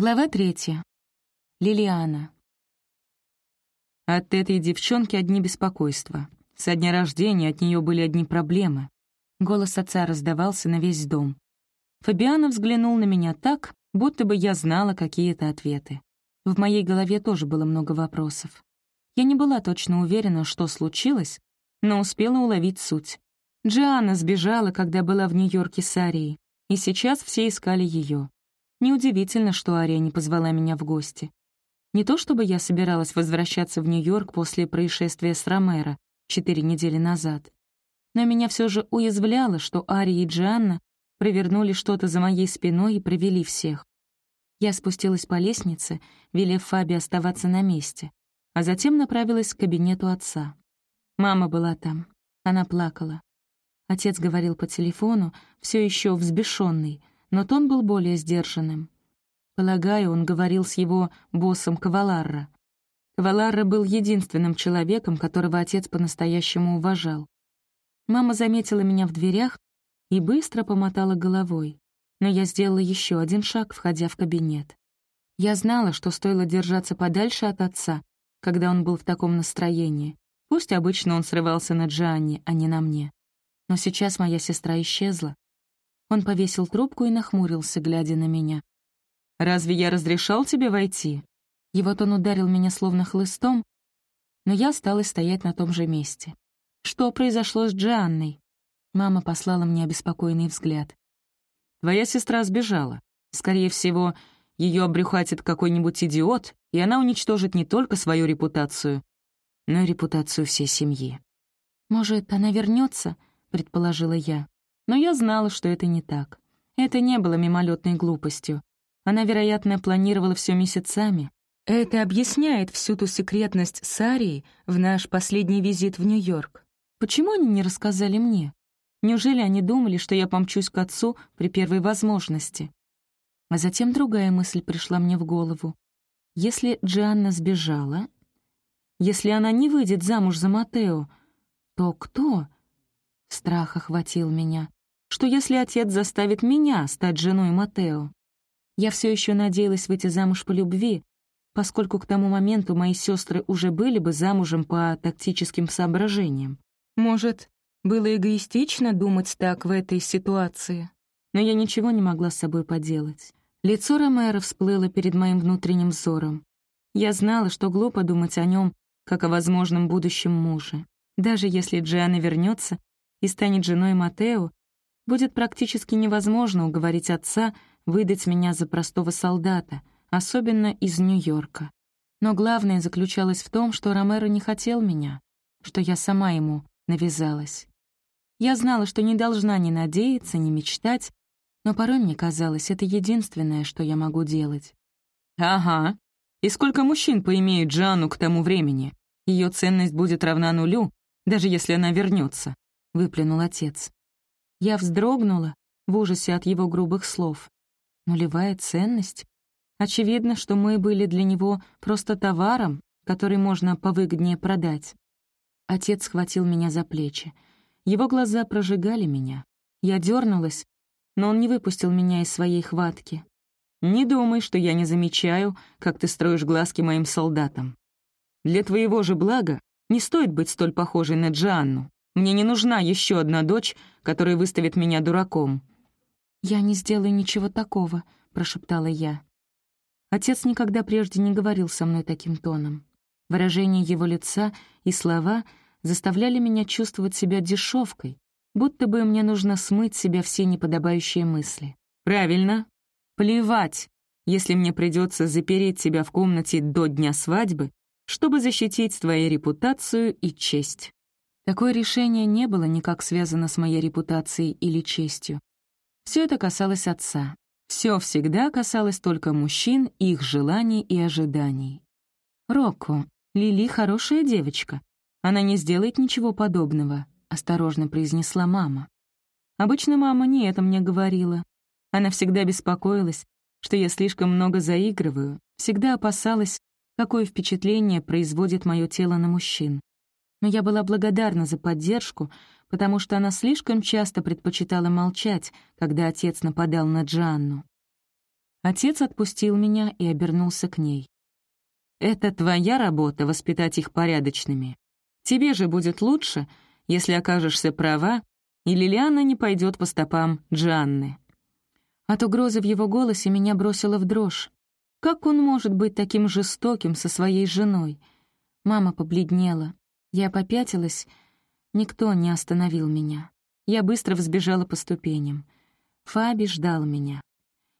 Глава третья. Лилиана. От этой девчонки одни беспокойства. Со дня рождения от нее были одни проблемы. Голос отца раздавался на весь дом. Фабиана взглянул на меня так, будто бы я знала какие-то ответы. В моей голове тоже было много вопросов. Я не была точно уверена, что случилось, но успела уловить суть. Джианна сбежала, когда была в Нью-Йорке с Арией, и сейчас все искали ее. Неудивительно, что Ария не позвала меня в гости. Не то чтобы я собиралась возвращаться в Нью-Йорк после происшествия с Ромеро четыре недели назад. Но меня все же уязвляло, что Ария и Джианна провернули что-то за моей спиной и провели всех. Я спустилась по лестнице, велев Фаби оставаться на месте, а затем направилась к кабинету отца. Мама была там. Она плакала. Отец говорил по телефону, все еще взбешенный, но тон был более сдержанным. Полагаю, он говорил с его боссом Каваларра. Каваларра был единственным человеком, которого отец по-настоящему уважал. Мама заметила меня в дверях и быстро помотала головой, но я сделала еще один шаг, входя в кабинет. Я знала, что стоило держаться подальше от отца, когда он был в таком настроении. Пусть обычно он срывался на Джианне, а не на мне. Но сейчас моя сестра исчезла, он повесил трубку и нахмурился, глядя на меня. «Разве я разрешал тебе войти?» И вот он ударил меня словно хлыстом, но я осталась стоять на том же месте. «Что произошло с Джианной?» Мама послала мне обеспокоенный взгляд. «Твоя сестра сбежала. Скорее всего, ее обрюхатит какой-нибудь идиот, и она уничтожит не только свою репутацию, но и репутацию всей семьи». «Может, она вернется? предположила я. Но я знала, что это не так. Это не было мимолетной глупостью. Она, вероятно, планировала все месяцами. Это объясняет всю ту секретность Сарии в наш последний визит в Нью-Йорк. Почему они не рассказали мне? Неужели они думали, что я помчусь к отцу при первой возможности? А затем другая мысль пришла мне в голову. Если Джианна сбежала, если она не выйдет замуж за Матео, то кто? Страх охватил меня что если отец заставит меня стать женой Матео? Я все еще надеялась выйти замуж по любви, поскольку к тому моменту мои сестры уже были бы замужем по тактическим соображениям. Может, было эгоистично думать так в этой ситуации, но я ничего не могла с собой поделать. Лицо Ромеро всплыло перед моим внутренним взором. Я знала, что глупо думать о нем, как о возможном будущем муже. Даже если Джиана вернется и станет женой Матео, будет практически невозможно уговорить отца выдать меня за простого солдата, особенно из Нью-Йорка. Но главное заключалось в том, что Ромеро не хотел меня, что я сама ему навязалась. Я знала, что не должна ни надеяться, ни мечтать, но порой мне казалось, это единственное, что я могу делать. «Ага. И сколько мужчин поимеют Джану к тому времени? Ее ценность будет равна нулю, даже если она вернется, выплюнул отец. Я вздрогнула в ужасе от его грубых слов. Нулевая ценность? Очевидно, что мы были для него просто товаром, который можно повыгоднее продать. Отец схватил меня за плечи. Его глаза прожигали меня. Я дернулась, но он не выпустил меня из своей хватки. «Не думай, что я не замечаю, как ты строишь глазки моим солдатам. Для твоего же блага не стоит быть столь похожей на Джанну. Мне не нужна еще одна дочь, которая выставит меня дураком». «Я не сделаю ничего такого», — прошептала я. Отец никогда прежде не говорил со мной таким тоном. Выражение его лица и слова заставляли меня чувствовать себя дешевкой, будто бы мне нужно смыть себя все неподобающие мысли. «Правильно. Плевать, если мне придется запереть тебя в комнате до дня свадьбы, чтобы защитить твою репутацию и честь». Такое решение не было никак связано с моей репутацией или честью. Все это касалось отца. Все всегда касалось только мужчин, их желаний и ожиданий. «Рокко, Лили хорошая девочка. Она не сделает ничего подобного», — осторожно произнесла мама. Обычно мама не это мне говорила. Она всегда беспокоилась, что я слишком много заигрываю, всегда опасалась, какое впечатление производит мое тело на мужчин но я была благодарна за поддержку, потому что она слишком часто предпочитала молчать, когда отец нападал на Джанну. Отец отпустил меня и обернулся к ней. «Это твоя работа — воспитать их порядочными. Тебе же будет лучше, если окажешься права, и Лилиана не пойдет по стопам Джанны». От угрозы в его голосе меня бросило в дрожь. Как он может быть таким жестоким со своей женой? Мама побледнела. Я попятилась. Никто не остановил меня. Я быстро взбежала по ступеням. Фаби ждал меня.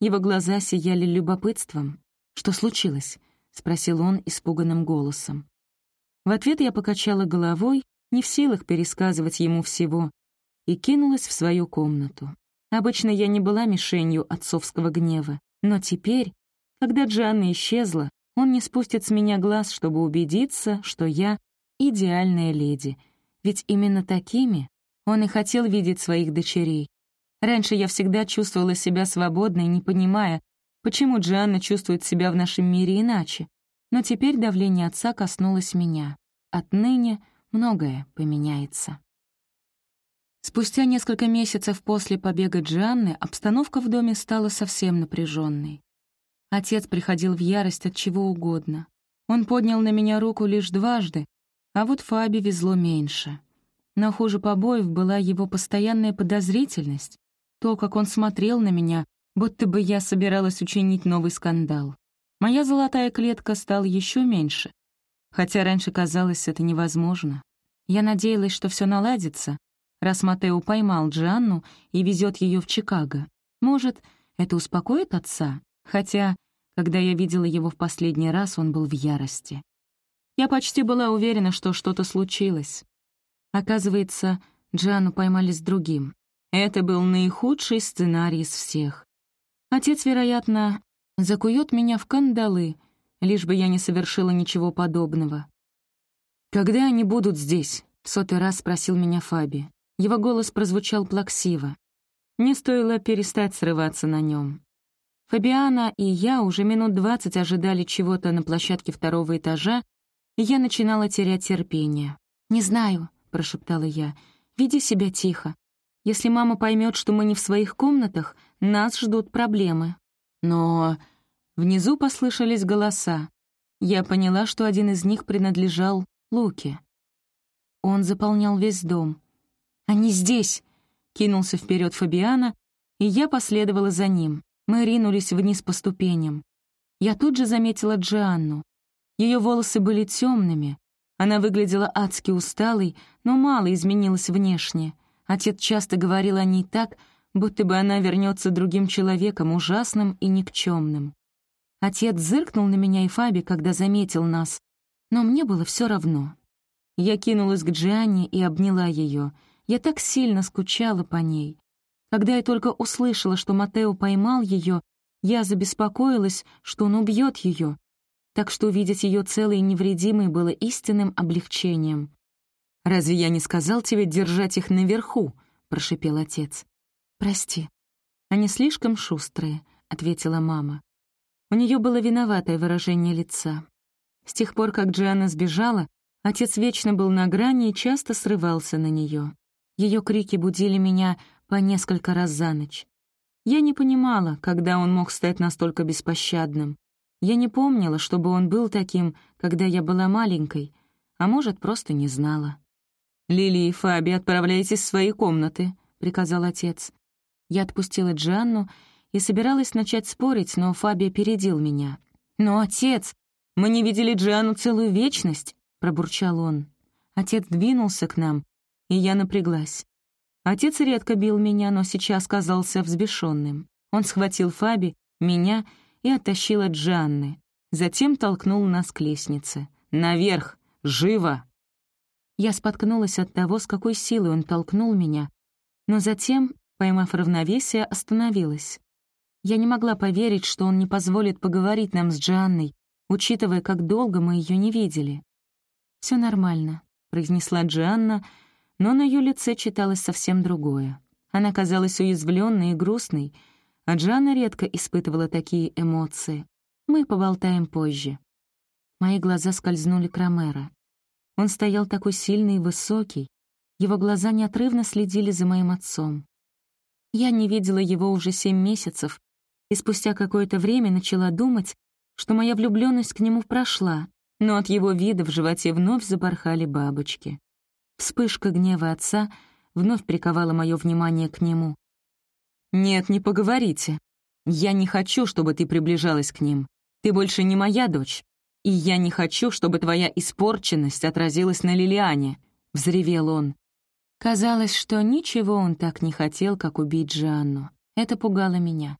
Его глаза сияли любопытством. «Что случилось?» — спросил он испуганным голосом. В ответ я покачала головой, не в силах пересказывать ему всего, и кинулась в свою комнату. Обычно я не была мишенью отцовского гнева, но теперь когда Джанна исчезла, он не спустит с меня глаз, чтобы убедиться, что я — идеальная леди. Ведь именно такими он и хотел видеть своих дочерей. Раньше я всегда чувствовала себя свободной, не понимая, почему Джанна чувствует себя в нашем мире иначе. Но теперь давление отца коснулось меня. Отныне многое поменяется. Спустя несколько месяцев после побега Джанны обстановка в доме стала совсем напряженной. Отец приходил в ярость от чего угодно. Он поднял на меня руку лишь дважды, а вот Фаби везло меньше. Но хуже побоев была его постоянная подозрительность, то, как он смотрел на меня, будто бы я собиралась учинить новый скандал. Моя золотая клетка стала еще меньше, хотя раньше казалось это невозможно. Я надеялась, что все наладится, раз Матео поймал Джанну и везет ее в Чикаго. Может, это успокоит отца? Хотя, когда я видела его в последний раз, он был в ярости. Я почти была уверена, что что-то случилось. Оказывается, Джану поймали с другим. Это был наихудший сценарий из всех. Отец, вероятно, закует меня в кандалы, лишь бы я не совершила ничего подобного. «Когда они будут здесь?» — в сотый раз спросил меня Фаби. Его голос прозвучал плаксиво. Не стоило перестать срываться на нем. Фабиана и я уже минут двадцать ожидали чего-то на площадке второго этажа, я начинала терять терпение. «Не знаю», — прошептала я, — «веди себя тихо. Если мама поймет, что мы не в своих комнатах, нас ждут проблемы». Но внизу послышались голоса. Я поняла, что один из них принадлежал Луке. Он заполнял весь дом. «Они здесь!» — кинулся вперед Фабиана, и я последовала за ним. Мы ринулись вниз по ступеням. Я тут же заметила Джианну. Ее волосы были темными. Она выглядела адски усталой, но мало изменилась внешне. Отец часто говорил о ней так, будто бы она вернется другим человеком, ужасным и никчемным. Отец зыркнул на меня и Фаби, когда заметил нас, но мне было все равно. Я кинулась к Джианне и обняла ее. Я так сильно скучала по ней. Когда я только услышала, что Матео поймал ее, я забеспокоилась, что он убьет ее, так что увидеть ее целой и невредимой было истинным облегчением. «Разве я не сказал тебе держать их наверху?» — прошипел отец. «Прости. Они слишком шустрые», — ответила мама. У нее было виноватое выражение лица. С тех пор, как Джианна сбежала, отец вечно был на грани и часто срывался на нее. Ее крики будили меня по несколько раз за ночь. Я не понимала, когда он мог стать настолько беспощадным. Я не помнила, чтобы он был таким, когда я была маленькой, а может, просто не знала. «Лили и Фаби, отправляйтесь в свои комнаты», — приказал отец. Я отпустила Джанну и собиралась начать спорить, но Фаби опередил меня. «Но, отец, мы не видели Джанну целую вечность», — пробурчал он. Отец двинулся к нам, и я напряглась. Отец редко бил меня, но сейчас казался взбешенным. Он схватил Фаби, меня и оттащил от Джанны. Затем толкнул нас к лестнице. «Наверх! Живо!» Я споткнулась от того, с какой силой он толкнул меня, но затем, поймав равновесие, остановилась. Я не могла поверить, что он не позволит поговорить нам с Джанной, учитывая, как долго мы ее не видели. Все нормально», — произнесла Джанна, — но на ее лице читалось совсем другое. Она казалась уязвленной и грустной, а Джанна редко испытывала такие эмоции. Мы поболтаем позже. Мои глаза скользнули к Ромеро. Он стоял такой сильный и высокий, его глаза неотрывно следили за моим отцом. Я не видела его уже семь месяцев, и спустя какое-то время начала думать, что моя влюбленность к нему прошла, но от его вида в животе вновь запорхали бабочки. Вспышка гнева отца вновь приковала мое внимание к нему. «Нет, не поговорите. Я не хочу, чтобы ты приближалась к ним. Ты больше не моя дочь. И я не хочу, чтобы твоя испорченность отразилась на Лилиане», — взревел он. Казалось, что ничего он так не хотел, как убить Жанну. Это пугало меня.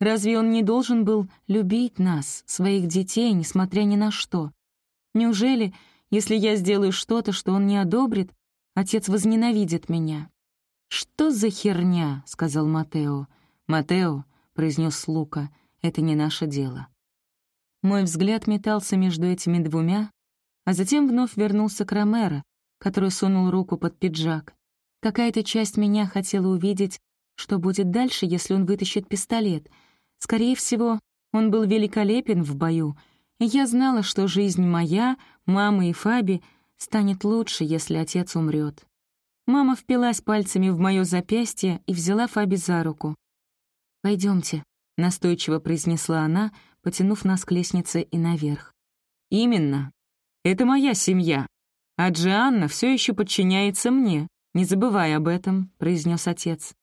Разве он не должен был любить нас, своих детей, несмотря ни на что? Неужели, если я сделаю что-то, что он не одобрит, отец возненавидит меня? «Что за херня?» — сказал Матео. «Матео», — произнес Лука, — «это не наше дело». Мой взгляд метался между этими двумя, а затем вновь вернулся к Ромеро, который сунул руку под пиджак. Какая-то часть меня хотела увидеть, что будет дальше, если он вытащит пистолет. Скорее всего, он был великолепен в бою, и я знала, что жизнь моя, мамы и Фаби станет лучше, если отец умрет. Мама впилась пальцами в мое запястье и взяла Фаби за руку. Пойдемте, настойчиво произнесла она, потянув нас к лестнице и наверх. «Именно. Это моя семья. А Джианна все еще подчиняется мне. Не забывай об этом», — произнес отец.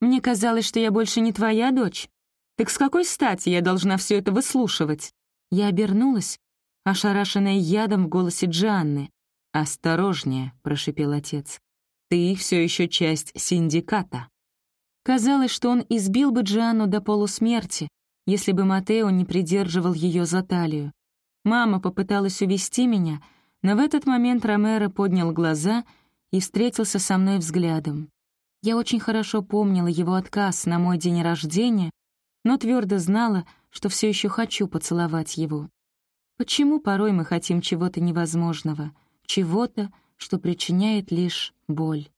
«Мне казалось, что я больше не твоя дочь. Так с какой стати я должна все это выслушивать?» Я обернулась, ошарашенная ядом в голосе Джианны. «Осторожнее», — прошипел отец. «Ты все еще часть синдиката». Казалось, что он избил бы Джианну до полусмерти, если бы Матео не придерживал ее за талию. Мама попыталась увести меня, но в этот момент Ромеро поднял глаза и встретился со мной взглядом. Я очень хорошо помнила его отказ на мой день рождения, но твердо знала, что все еще хочу поцеловать его. Почему порой мы хотим чего-то невозможного, чего-то, что причиняет лишь боль?